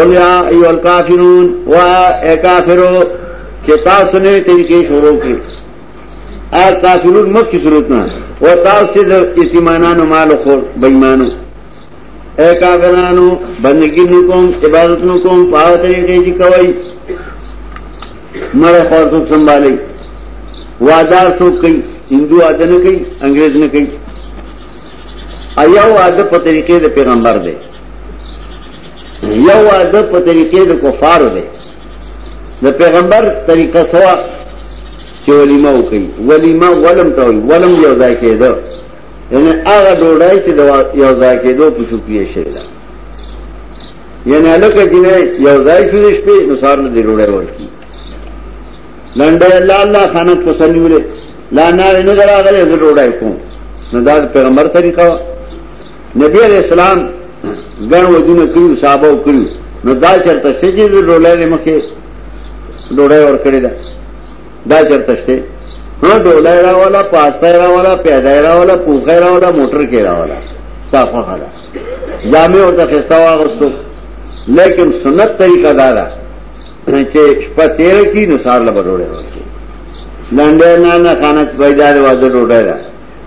قل یا ایو الکافرون و اے کافرو چې تاسو نه طریقې شروع کړې ا کافرون مکه صورت نه و تاسو د استمانانو مال خور بېمانو اے کافرانو بندګی نو کوم عبادت نو کوم پاو طریقې چې کوي مړ خور څوک سنبالي وادار څوک کوي هندو اده نه کوي انګريز نه کوي ایا واده په طریقې د پیغمبر دی یو واده په طریقې د کفارو دی د پیغمبر طریقه سوا چې ولیمه وکړي ولیمه ولم ته ولم یو ځای کېده یعنی هغه ډوډۍ چې یو ځای کېدو په شوکې شي یعنی لکه دینه یو ځای شو شپې نو سار نه دی ډوډۍ ورکی لنډه الله الله خانت پسندې وله لا نه نه راغله ډوډۍ کوم نو دا پیغمبر طریقه نبی علیہ السلام گن ودونه صحابه وجو نیو شاپ اکڑی ما چرتا جی ڈولا نے مکے ڈوڑی دا چرته شته نو چرتا را والا پاس پہرا والا پیدا را والا پوکھا را والا موټر کې را والا صافه راولا جامع او تخستا واغستو لیکن سنت چې تیر نو سار نه کردار ہی نسار لگوڑ لنڈنا کاڑا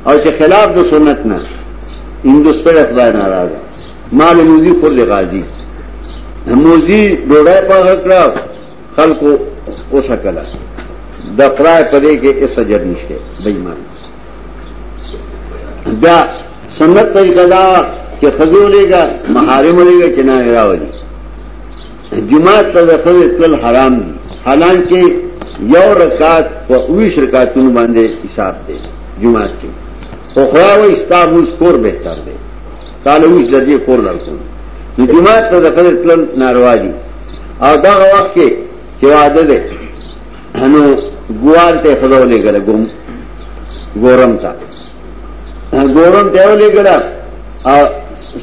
او چې خلاف د سنت نه نا ہندوستان ناراضه مال موزی خود غازی گا جی موزی بو رہے پا سکڑا ہل کو اوسا کرا دفرار کرے گے اس سجر نیشے سنت طریقہ تک کہ خزو لے گا مہارے ہونے گا کہ نہ جمع تخل حرام دی حالانکہ یو یورکات ویش رکا چن باندھے حساب دے جماعت چکا ہوا استاف مجھ کو بہتر دے قالو اس لدی کور لرسم نو جماعت ته دخل تلم ناروا دي او دا وخت کې چې واده ده نو ګوار ته خدای له ګره ګم ګورم تا ګورم ته له ګره او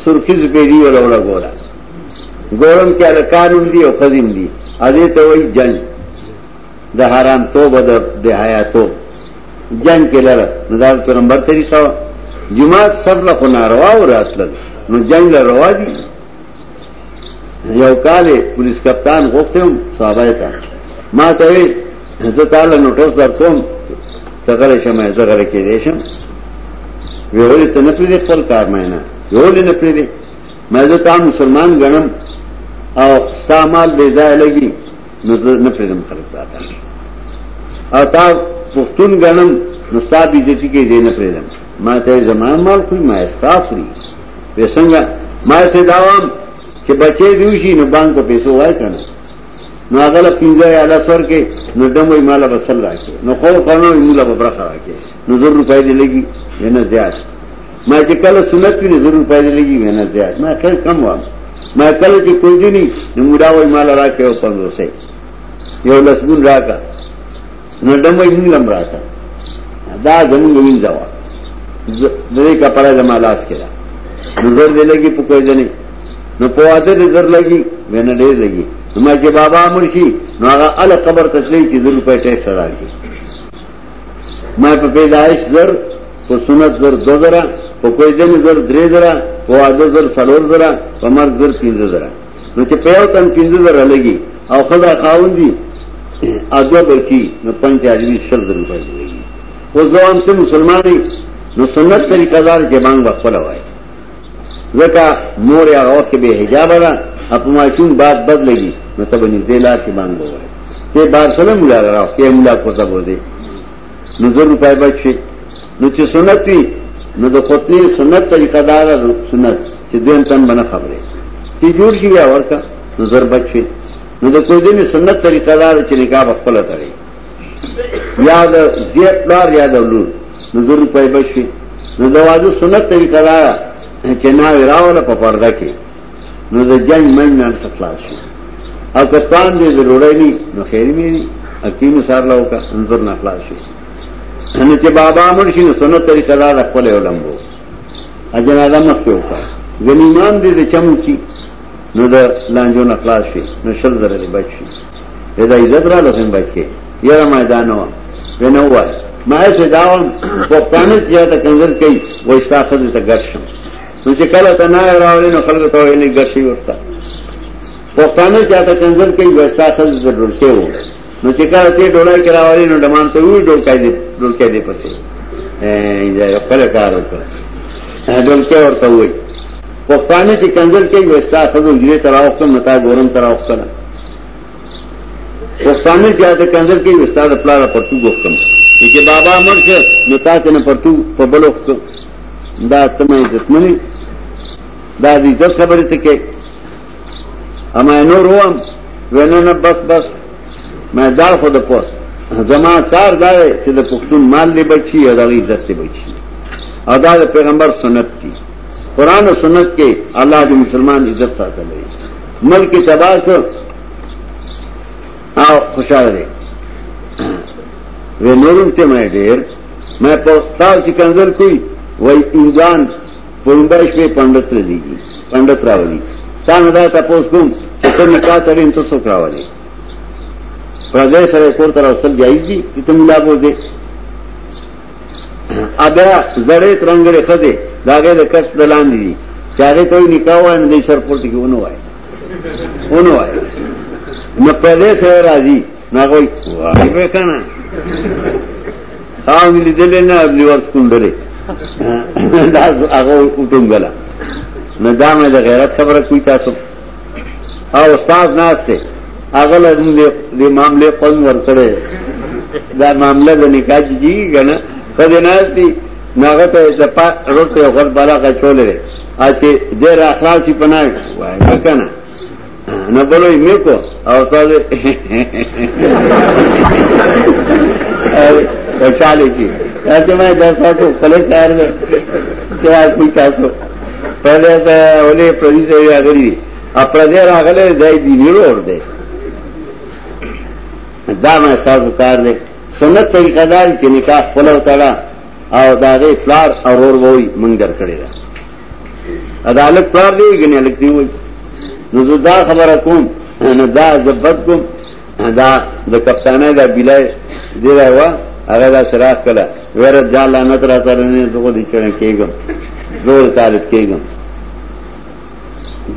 سرخی زبیری ولا ولا ګورا ګورم کې الکانون دي او قدیم دي اده ته وای جن د حرام توبه د حیا توب جن کې لره نظر سره نمبر 300 جماعت سر له ناروا او راسل نو جنگ له روا دي یو کال پولیس کپتان غوښتم صحابه ته ما ته وی زه تعالی نوټس درکوم تغره شمه زغره کې دې شم ویول ته نه پریږدي خپل کار مې نه ویول نه پریږدي مې زه تا مسلمان غنم او استعمال بې ځای لګي نو زه نه پریږدم خلک تا او تا پښتون غنم نو ستا بيزتي کې دې نه پریږدم ما ته زمان مال خوري ما استا خوري په څنګه ما څه داوم چې بچي دیو شي نو بانک په پیسو وای کنه نو هغه له پینځه یا لسور کې نو دمو مال وصل راکې نو خو کونو مولا به برخه راکې نو زر روپۍ دی لګي نه زیات ما چې کله سنت ویني زر روپۍ دی لګي نه زیات ما خیر کم وام ما کله چې کوی دی نی نو مولا وای مال راکې او پندو سه یو لسګون راکا نو دمو یې مولا راکا دا زمونږ وینځه زړه کپړه د مالاس کړه نظر دی لګي په کوی ځنه نو په واده نظر لګي ونه ډېر لګي نو چې بابا مرشي نو هغه ال قبر تسلی چې ذل په ټیک سره کی ما په پیدائش زر په سنت زر دو زر په کوی ځنه زر درې زر په واده زر څلور زر په مرګ زر پنځه زر نو چې په یو تن پنځه زر لګي او خدا خاون دي اځو بچي نو 45 شل زر په لګي او ځوان ته مسلمانې نو سنت طریقہ دار چې باندې وصله وای ځکه مور یا غوخ کې به حجاب را اپماشون بات بد لګي نو ته باندې لا کې باندې وای ته بار سره مولا را کې مولا کو څه بوله نو زه روپای بچي نو چې سنت وي نو د خپل سنت طریقہ دار سنت چې دین تن باندې خبره کی جوړ شي یا ورکا نظر بچي نو د کوی دین سنت طریقہ دار چې نکاح خپل تړي یاد زیات لار یاد ولور نو زر روپای بشوی نو دوازو سنت طریقه دارا چه ناوی راولا پا پرده که نو د جنگ من نن سخلاص شو او کتان دې ضروري ني نو خیری مې حکیم سار لاو کا انظر نه خلاص شو ان چې بابا مړ شي نو سنت طریقه دا خپل علمو اجن ادم مخ یو کا غنیمان دې د چم کی نو د لانجو نه خلاص شي نو شل درې بچ شي دا عزت را لسم بچي یره میدانو ونه وای ما یې داوم پښتانه چې تا کنزل کوي وښتا خدای ته ګرځم نو چې کله ته نه راولې نو خلک ته ویلې ګرځي ورته پښتانه چې تا کنزل کوي وښتا خدای ته ډول شو نو چې کله ته ډولای کرا وایې نو دمان ته وی ډول کوي ډول کوي پسې ای دا خپل کار وکړه ډول کې ورته وایي پښتانه چې کنزل کوي وستا خزو غیره تراوخته متا ګورم تراوخته پښتانه چې د کنزل کوي وستا د پلاړه پرتو ګوختم بابا مر یہ بلو داد دا داد عزت دا عزت سے بڑی سکے ہمیں رو بس بس میں پہ جما چار دارے پوکھتوں مار لیبھی ادارے عزت دی بچی ادارے پیغمبر سنت کی قرآن و سنت کے اللہ کے مسلمان عزت ساتھ لے ملک تباہ کر آؤ خوشحال دے رے مرم تھے میرے ڈیر میں پنڈت راوی رہا تھا سو راوی پردیش جائز دی جائی تم ملا بول دے آ گیا زرے خدے داغے دے کٹ دلان دی چاہے کوئی نکاح ہوا دے سر پورٹ کی انہوں آئے انہوں آئے نہ پردے راضی نہ کوئی کہ او ملي دل نه ابلی ور سکندره دا هغه وټنګلا نه دا مې د غیرت خبره کوي تاسو او استاد ناشته هغه له دې معاملې قوم ورکړي دا معاملې د نکاح جی غنه خدای ناشتي ناغه ته د پات روته غور بلاغه چولې اته ډېر اخلاصي پناه وای کنه نه بلوي مې کو او استاد خوشاله کی راته ما دا تاسو خپل کار نه چې کوئی تاسو په دې سره ولې پردي سره راغلي ا پردي راغله دای دی ویلو ور دی دا ما تاسو کار دی سنت طریقه دار چې نکاح خپل وتاړه او دا دې فلار اورور وای مونږ درکړی دا عدالت پلار دی غنی لګ دی وای نو دا خبره کوم نو دا زبد کوم دا د کپتانه دا بلای دی راوا هغه دا سراغ کړه ور ځان لعنت راته نه دغه دي چرنه کېګم زور طالب کېګم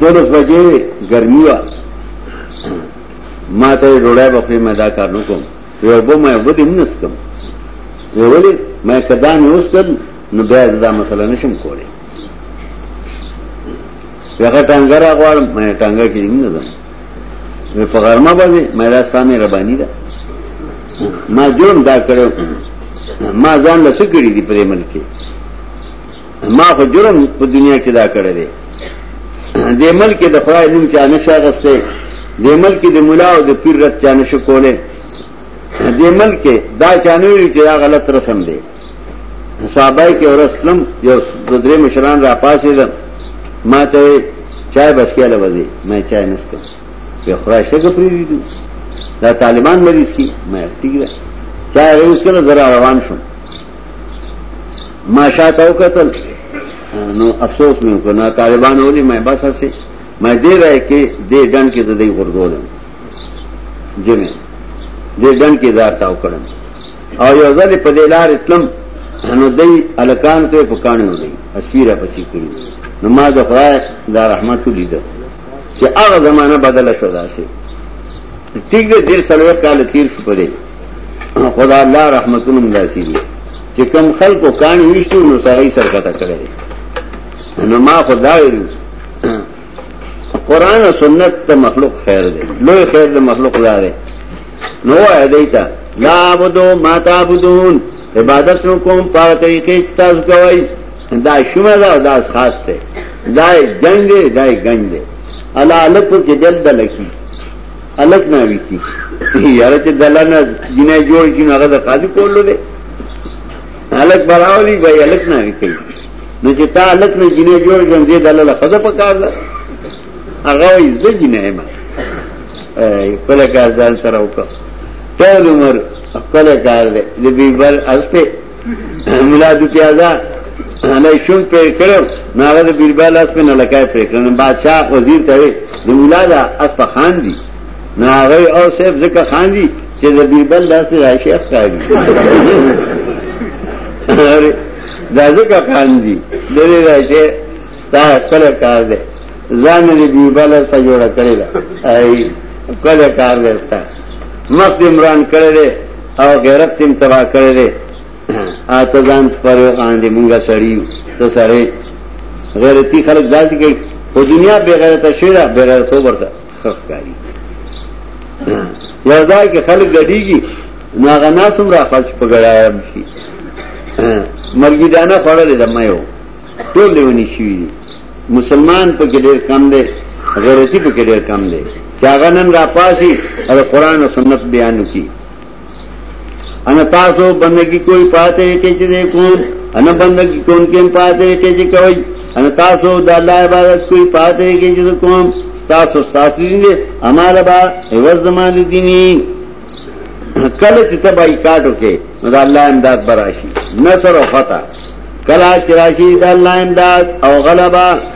دولس بجې ګرمي وا ما ته ډوړای په خپل مدا کار نکوم یو به مې ودی منسکم ولې مې کدا نه اوسم نو بیا دا مسله نشم کولی هغه ټنګر غواړم مې ټنګر کې نه ده په غرمه باندې مې راستامه ربانی ده ما جرم دا کړو ما ځان له سګړي دی په ملک ما خو جرم په دنیا کې دا کړی دی د ملک د خدای نوم کې انشا غسته د ملک د مولا او د پیر رت چانه شو کوله د ملک دا چانوي چې دا غلط رسم دی صحابه کې ورسلم یو درې مشران را پاسې ده ما ته چای بس کې لوځي مې چای نسکم په خدای څخه پریږدم دا طالبان مریض کی مې ټیک ده چا یې اوس کله زرا روان شو ما شاته وکتل نو افسوس مې وکړ نه طالبان ولې مې بس هسه مې دې راي کې دې ډن کې ته دې ورغولم جمع دې ډن کې زار تاو کړم او یو ځل په دې لار اتلم نو دې الکان ته په کانو دې اسیره پسی کړی نو ما د خدای دا رحمت لیدل چې هغه زمانہ بدله شو داسې ٹھیک دیر سروتکل تیار سپرے خدا اللہ رحمت دی کہ کم خل کو نو نو سرکتا کرے ما خدا قرآن و سنت تا مخلوق خیر خیر دے دا دا مخلوق نو آئے دیتا لا عبدو ما تابدون عبادت نو طریقے چتاز دا دا دا دا دا اس خاص تے جنگ دے دے گنج اللہ کے جلد لکی الګ نه ویسی یاره چې دلانه جنې جوړ کینو هغه د قاضي کولو دی الګ براولي به الګ نه ویسی نو چې تا الګ نه جنې جوړ ګنځي دلاله خزه پکار ده هغه یې زګینه ما خپل کار ځان سره وکړه ټول عمر خپل کار دی د بیبل اسپه میلاد پیازا نه شون پر کړو ناغه د بیبل اسپه نه لکای پر کړو بادشاہ وزیر ته د میلاد اسپه خان دی نو هغه او صاحب زکه خاندي چې د بیبل داسې راشي ښکاری دا زکه خاندي دغه راشي دا کله کار دی ځان دې بیبل ته جوړ کړی ای کله کار دی تاسو مخ عمران کړی دی او غیرت تیم تبا کړی دی اته ځان پرې خاندي مونږه سړیو ته سره غیرتی خلک ځان کې په دنیا بغیرته شي دا بغیرته ورته خفقاری یو ځای کې خلک غډیږي نو هغه ناسم را خرج پګړایم شي مرګی دانه خوړلې دمایو ټول لیونی شي مسلمان په کې ډېر کم دی غیرتی په کې ډېر کم دی چې هغه نن را پاسي او قران او سنت بیان کړي ان تاسو بندگی کوئی پاتې کې چې کو ان بندگی کون کې پاتې کې چې کوي ان تاسو د الله عبادت کوئی پاتې کې چې کوم تاسو تاسو دې امال با ایواز زمال دیني کله چې ته بایکاټ وکې نو د الله امداد براشي نصر او فتح کله چې راشي د الله امداد او غلبا